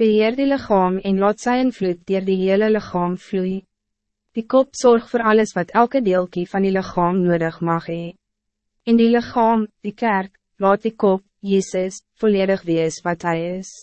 Beheer die lichaam en laat sy invloed dier die hele lichaam vloei. Die kop zorgt voor alles wat elke deelkie van die lichaam nodig mag hee. In die lichaam, die kerk, laat die kop, Jezus, volledig wees wat hij is.